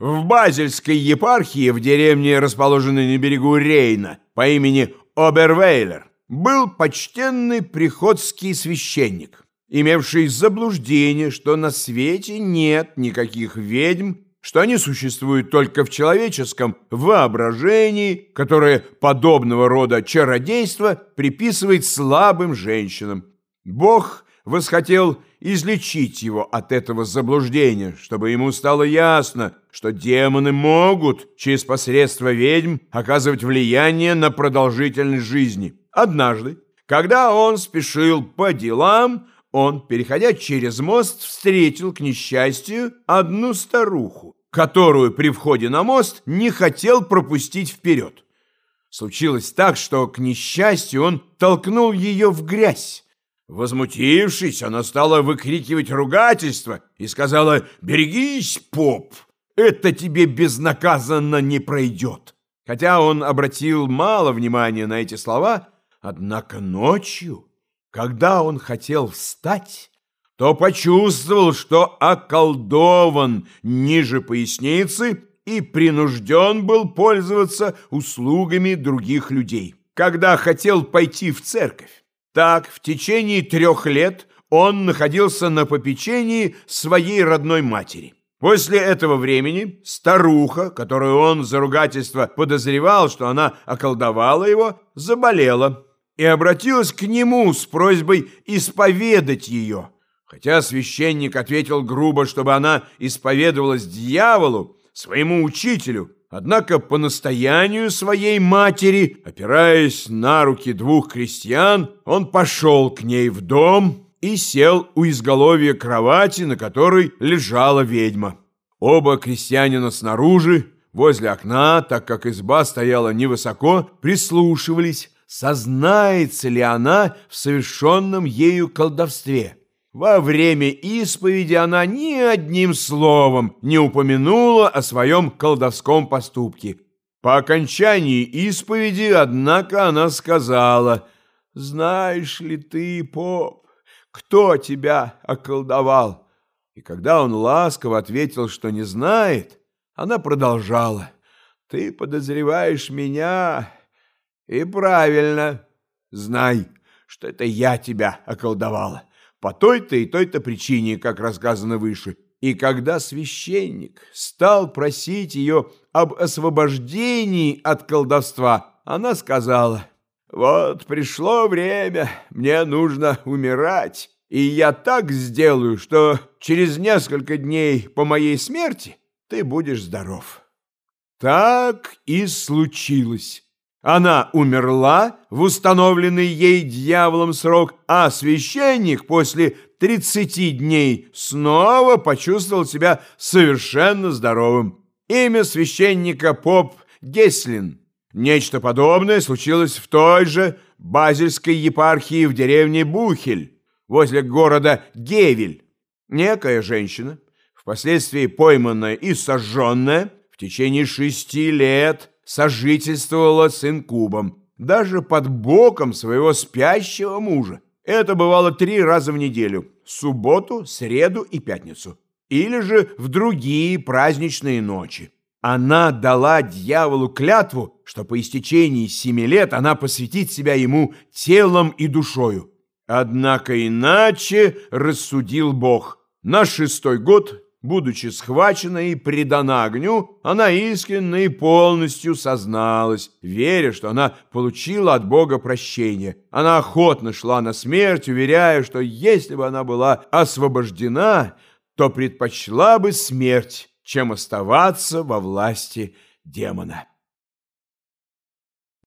В Базельской епархии в деревне, расположенной на берегу Рейна, по имени Обервейлер, был почтенный приходский священник, имевший заблуждение, что на свете нет никаких ведьм, что они существуют только в человеческом воображении, которое подобного рода чародейство приписывает слабым женщинам. Бог восхотел излечить его от этого заблуждения, чтобы ему стало ясно, что демоны могут через посредство ведьм оказывать влияние на продолжительность жизни. Однажды, когда он спешил по делам, он, переходя через мост, встретил, к несчастью, одну старуху, которую при входе на мост не хотел пропустить вперед. Случилось так, что, к несчастью, он толкнул ее в грязь. Возмутившись, она стала выкрикивать ругательство и сказала «Берегись, поп, это тебе безнаказанно не пройдет». Хотя он обратил мало внимания на эти слова, однако ночью когда он хотел встать, то почувствовал, что околдован ниже поясницы и принужден был пользоваться услугами других людей. Когда хотел пойти в церковь, так в течение трех лет он находился на попечении своей родной матери. После этого времени старуха, которую он за ругательство подозревал, что она околдовала его, заболела и обратилась к нему с просьбой исповедать ее. Хотя священник ответил грубо, чтобы она исповедовалась дьяволу, своему учителю, однако по настоянию своей матери, опираясь на руки двух крестьян, он пошел к ней в дом и сел у изголовья кровати, на которой лежала ведьма. Оба крестьянина снаружи, возле окна, так как изба стояла невысоко, прислушивались, сознается ли она в совершенном ею колдовстве. Во время исповеди она ни одним словом не упомянула о своем колдовском поступке. По окончании исповеди, однако, она сказала, «Знаешь ли ты, поп, кто тебя околдовал?» И когда он ласково ответил, что не знает, она продолжала, «Ты подозреваешь меня, и правильно. Знай, что это я тебя околдовала. По той-то и той-то причине, как рассказано выше. И когда священник стал просить ее об освобождении от колдовства, она сказала, «Вот пришло время, мне нужно умирать, и я так сделаю, что через несколько дней по моей смерти ты будешь здоров». Так и случилось. Она умерла в установленный ей дьяволом срок, а священник после 30 дней снова почувствовал себя совершенно здоровым. Имя священника Поп Геслин. Нечто подобное случилось в той же Базельской епархии в деревне Бухель, возле города Гевель. Некая женщина, впоследствии пойманная и сожженная, в течение шести лет – сожительствовала с инкубом, даже под боком своего спящего мужа. Это бывало три раза в неделю – субботу, среду и пятницу. Или же в другие праздничные ночи. Она дала дьяволу клятву, что по истечении семи лет она посвятит себя ему телом и душою. Однако иначе рассудил Бог. На шестой год Будучи схвачена и предана огню, она искренне и полностью созналась, веря, что она получила от Бога прощение. Она охотно шла на смерть, уверяя, что если бы она была освобождена, то предпочла бы смерть, чем оставаться во власти демона.